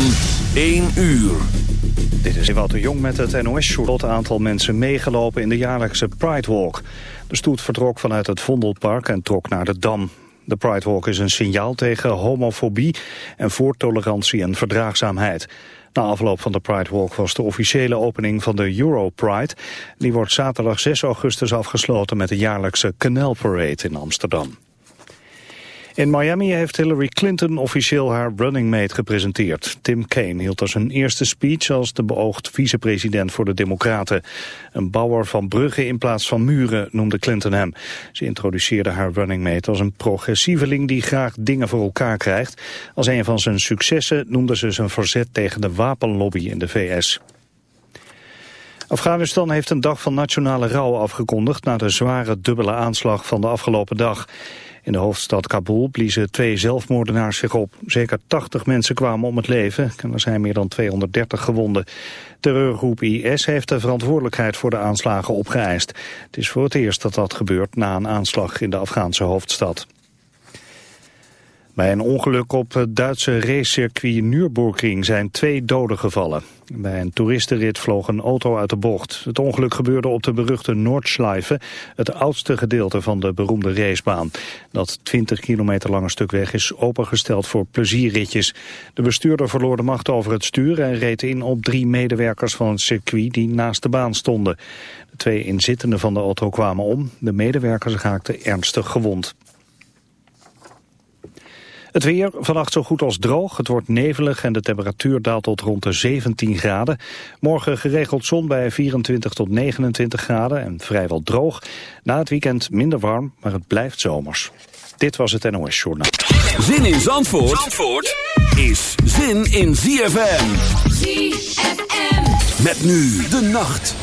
van 1 uur. Dit is Ewout de Jong met het. Het aantal mensen meegelopen in de jaarlijkse Pride Walk. De stoet vertrok vanuit het Vondelpark en trok naar de Dam. De Pride Walk is een signaal tegen homofobie en voor tolerantie en verdraagzaamheid. Na afloop van de Pride Walk was de officiële opening van de Euro Pride. Die wordt zaterdag 6 augustus afgesloten met de jaarlijkse Canal Parade in Amsterdam. In Miami heeft Hillary Clinton officieel haar running mate gepresenteerd. Tim Kaine hield als zijn eerste speech als de beoogd vicepresident voor de Democraten. Een bouwer van bruggen in plaats van muren noemde Clinton hem. Ze introduceerde haar running mate als een progressieveling die graag dingen voor elkaar krijgt. Als een van zijn successen noemde ze zijn verzet tegen de wapenlobby in de VS. Afghanistan heeft een dag van nationale rouw afgekondigd na de zware dubbele aanslag van de afgelopen dag. In de hoofdstad Kabul bliezen twee zelfmoordenaars zich op. Zeker 80 mensen kwamen om het leven en er zijn meer dan 230 gewonden. Terreurgroep IS heeft de verantwoordelijkheid voor de aanslagen opgeëist. Het is voor het eerst dat dat gebeurt na een aanslag in de Afghaanse hoofdstad. Bij een ongeluk op het Duitse racecircuit Nürburgring zijn twee doden gevallen. Bij een toeristenrit vloog een auto uit de bocht. Het ongeluk gebeurde op de beruchte Noordschleife, het oudste gedeelte van de beroemde racebaan. Dat 20 kilometer lange stuk weg is opengesteld voor plezierritjes. De bestuurder verloor de macht over het stuur en reed in op drie medewerkers van het circuit die naast de baan stonden. De twee inzittenden van de auto kwamen om. De medewerkers raakten ernstig gewond. Het weer, vannacht zo goed als droog. Het wordt nevelig en de temperatuur daalt tot rond de 17 graden. Morgen geregeld zon bij 24 tot 29 graden en vrijwel droog. Na het weekend minder warm, maar het blijft zomers. Dit was het NOS Journaal. Zin in Zandvoort, Zandvoort is zin in ZFM. ZFM. Met nu de nacht.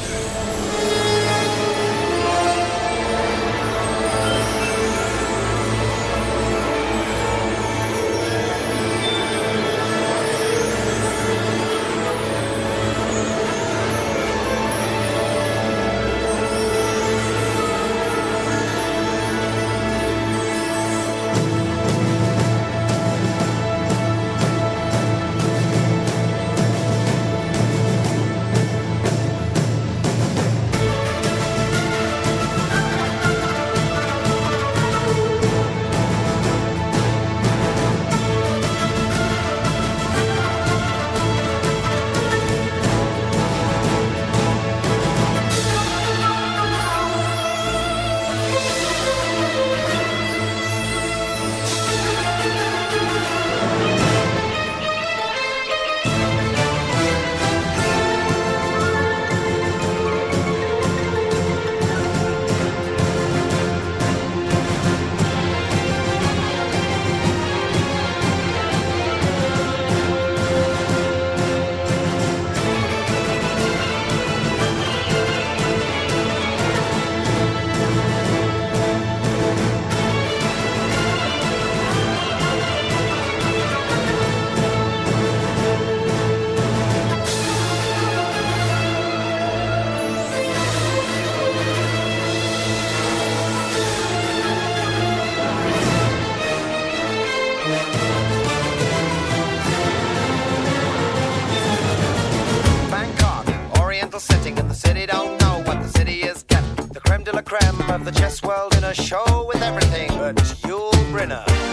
Of the chess world in a show with everything but Yul Brynner.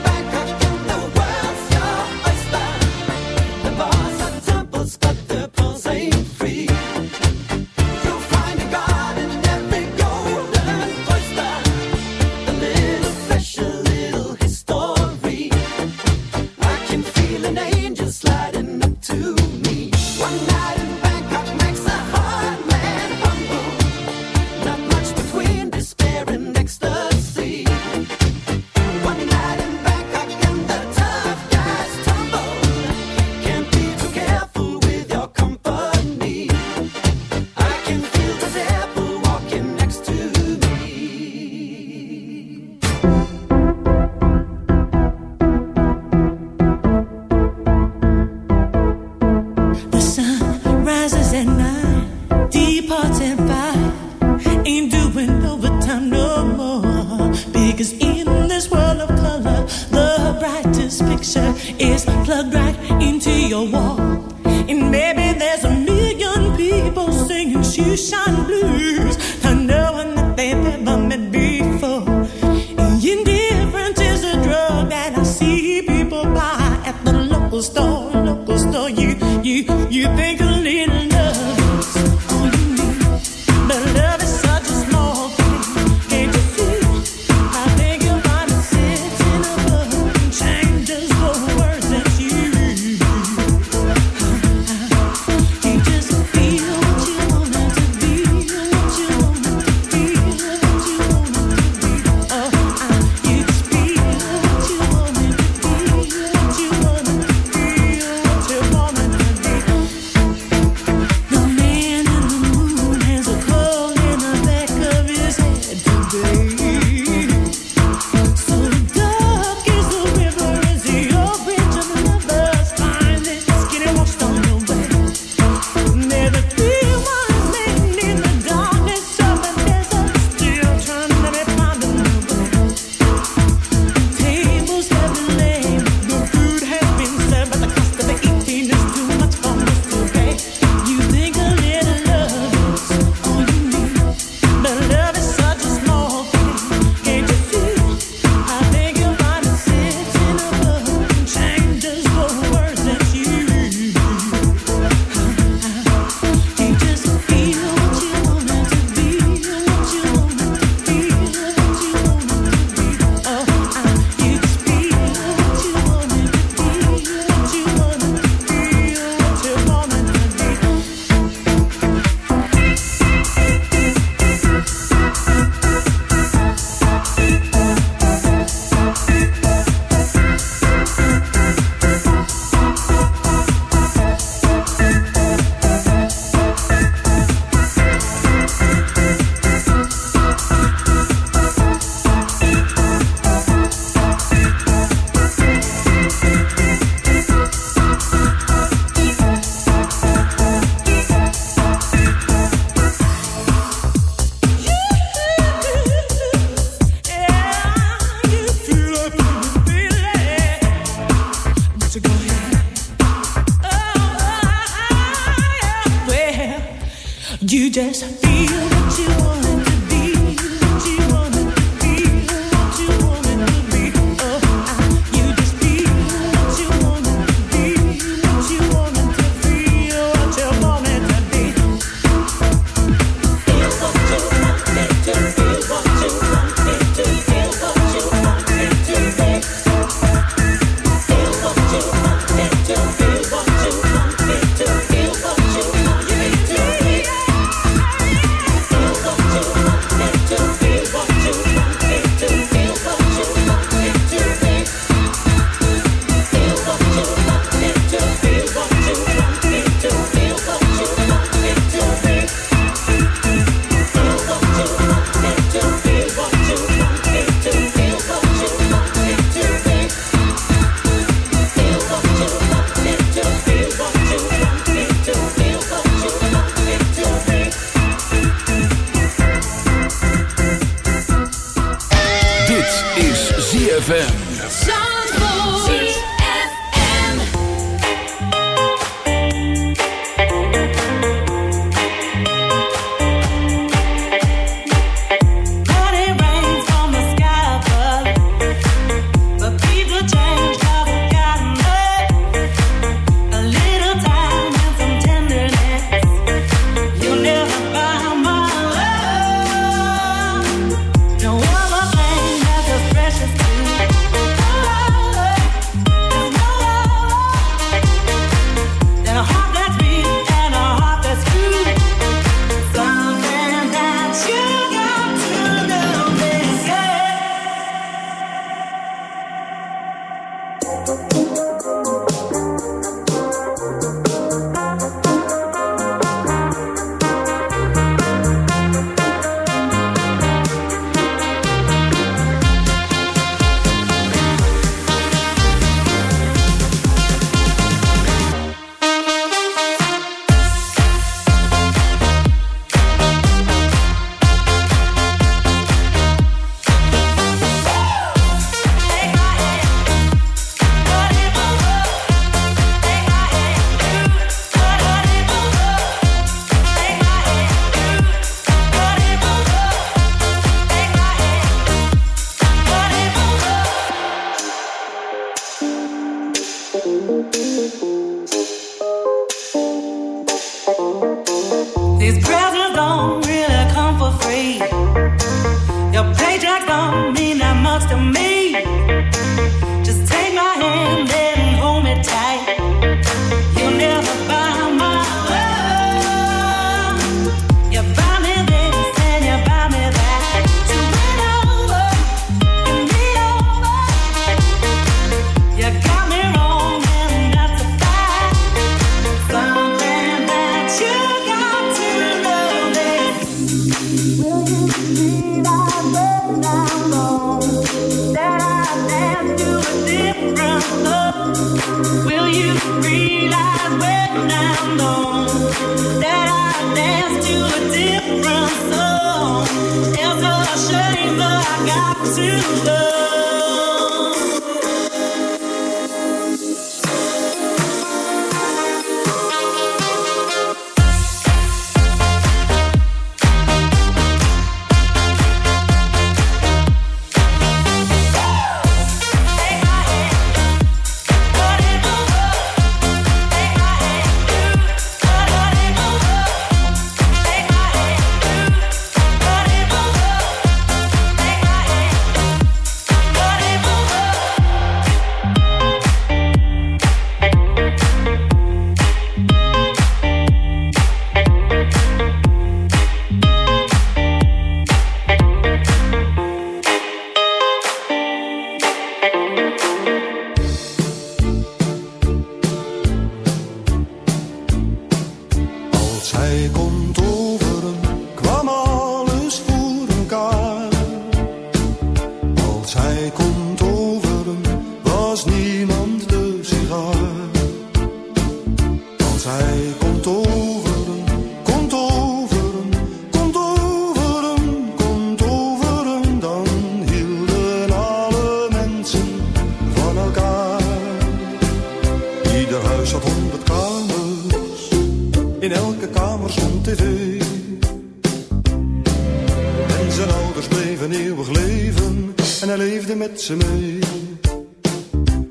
mee.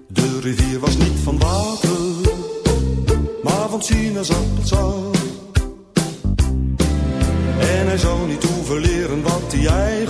De rivier was niet van water, maar van sinaasappelsap. En hij zou niet hoeven leren wat hij eigenlijk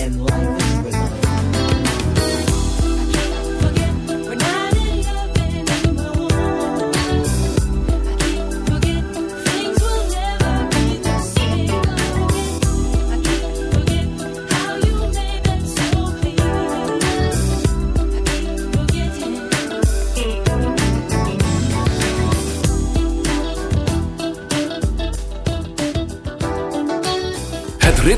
And life is rhythm.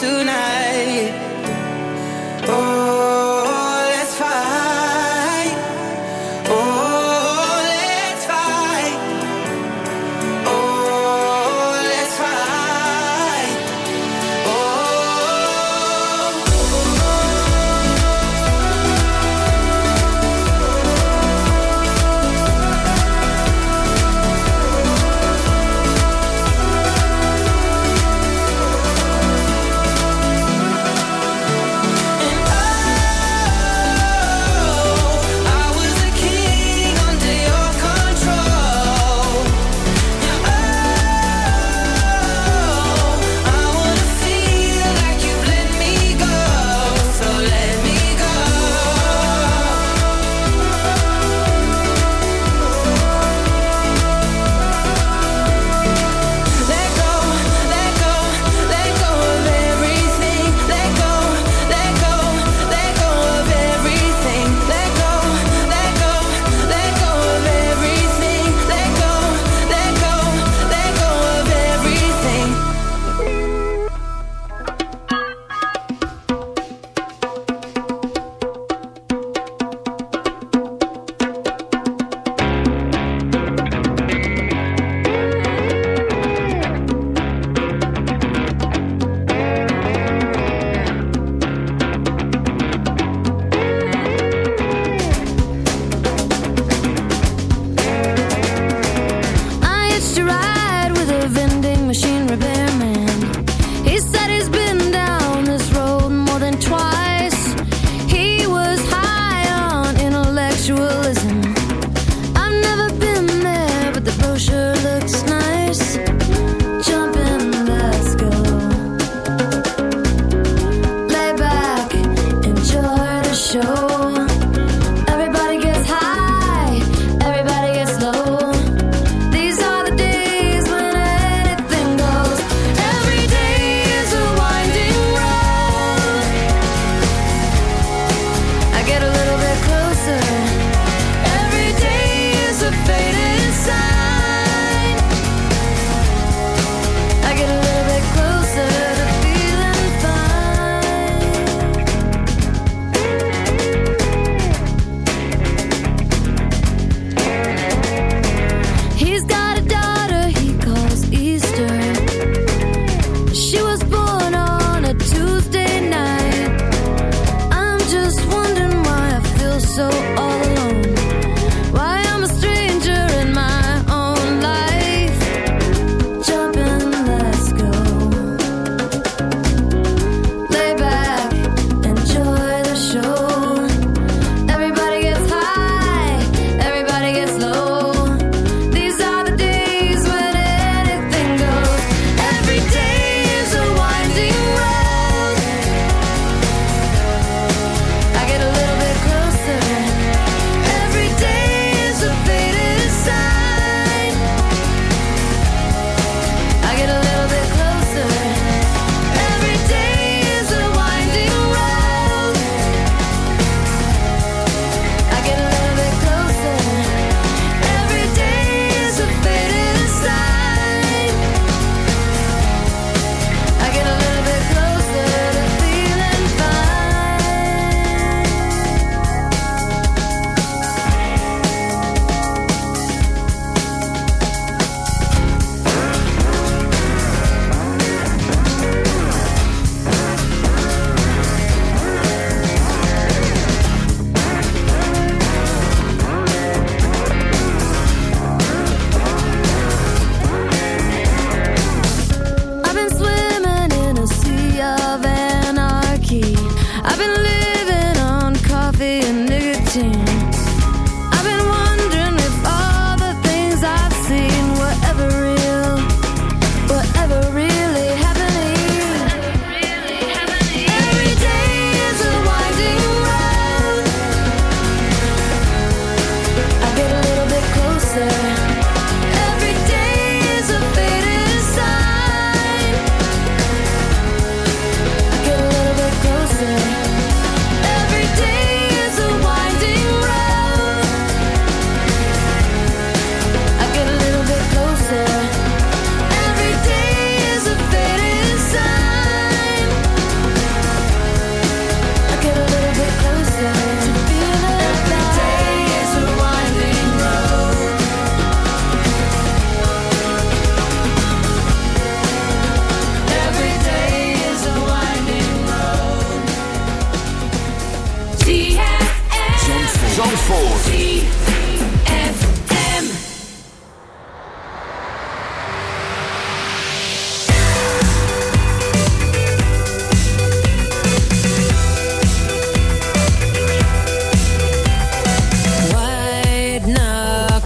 Tonight.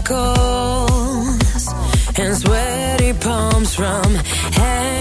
freckles and sweaty palms from hands.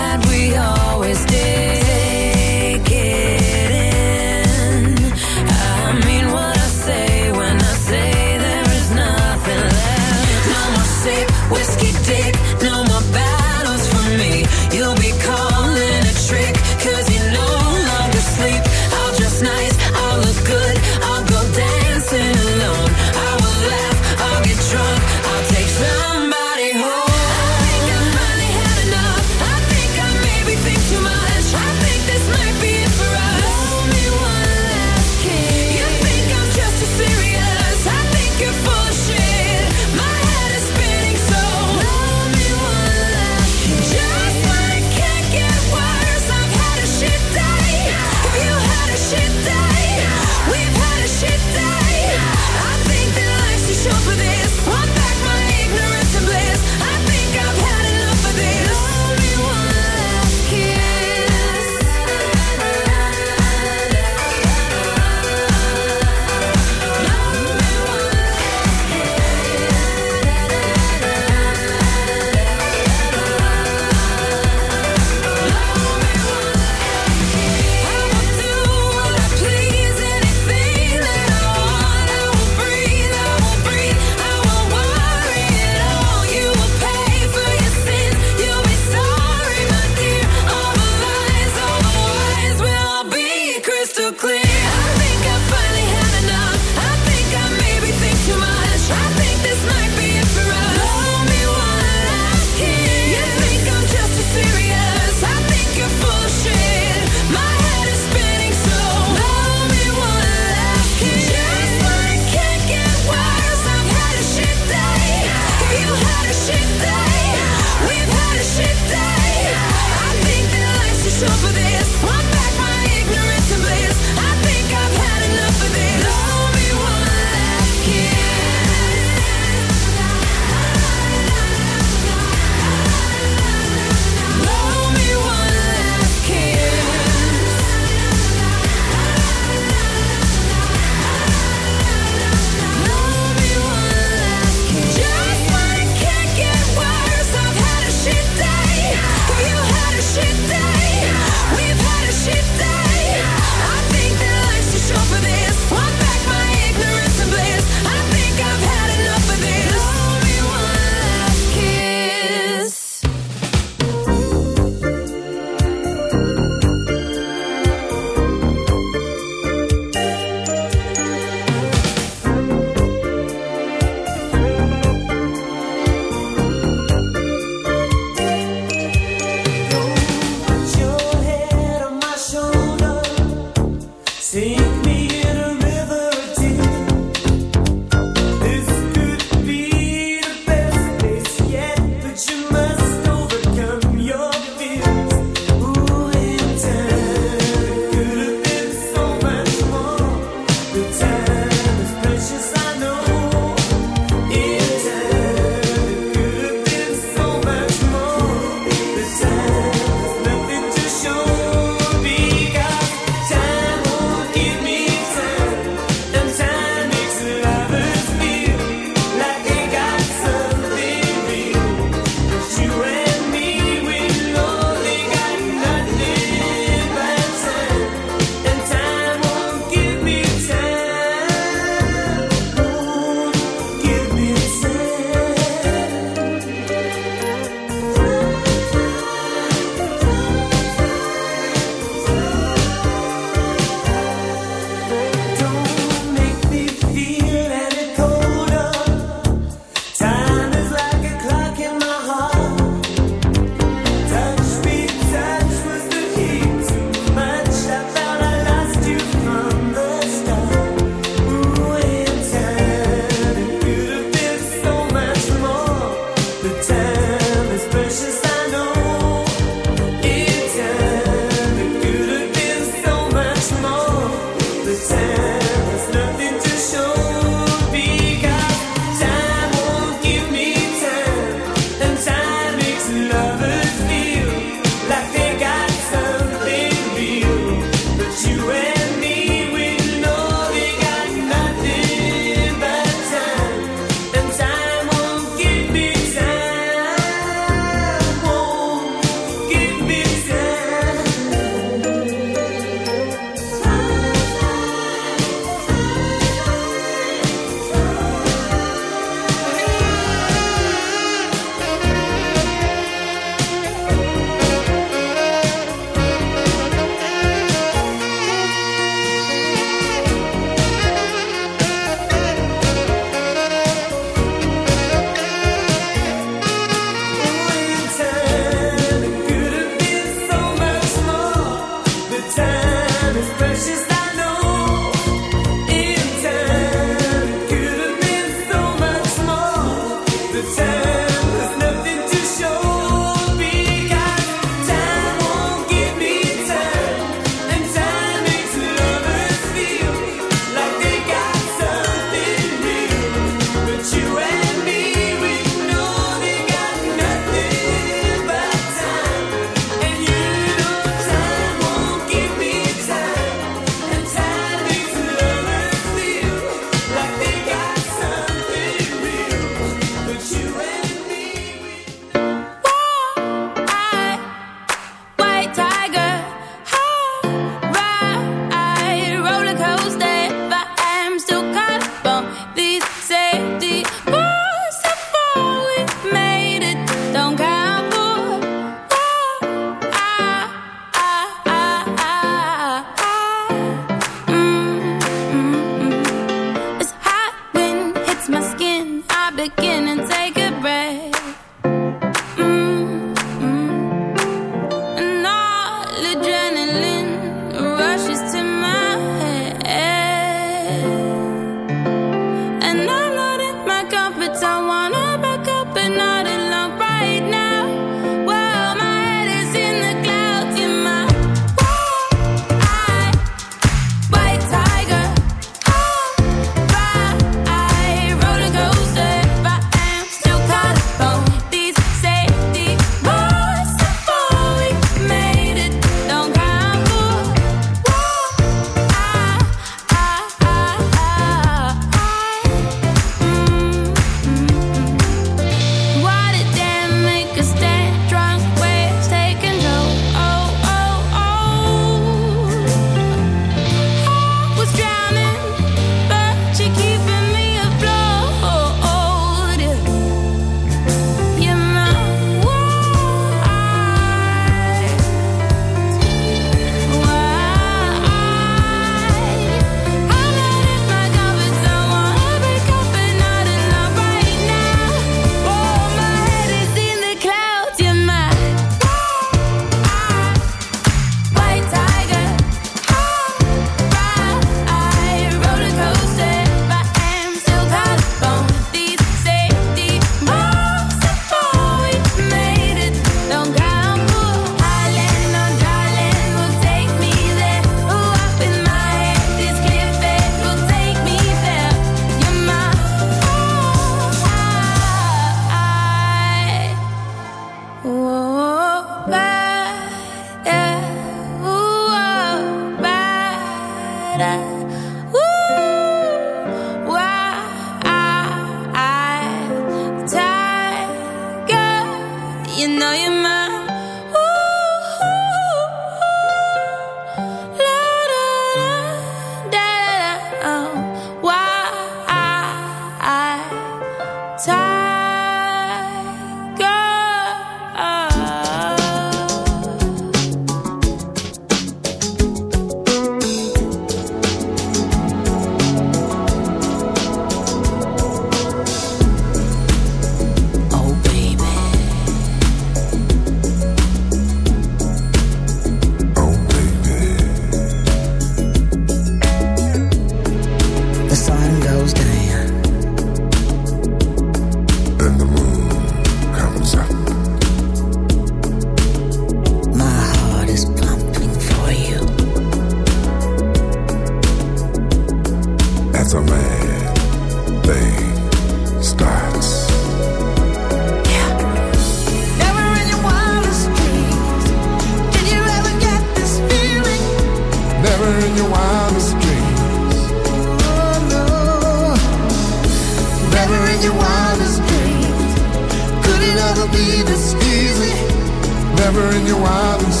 In your wildest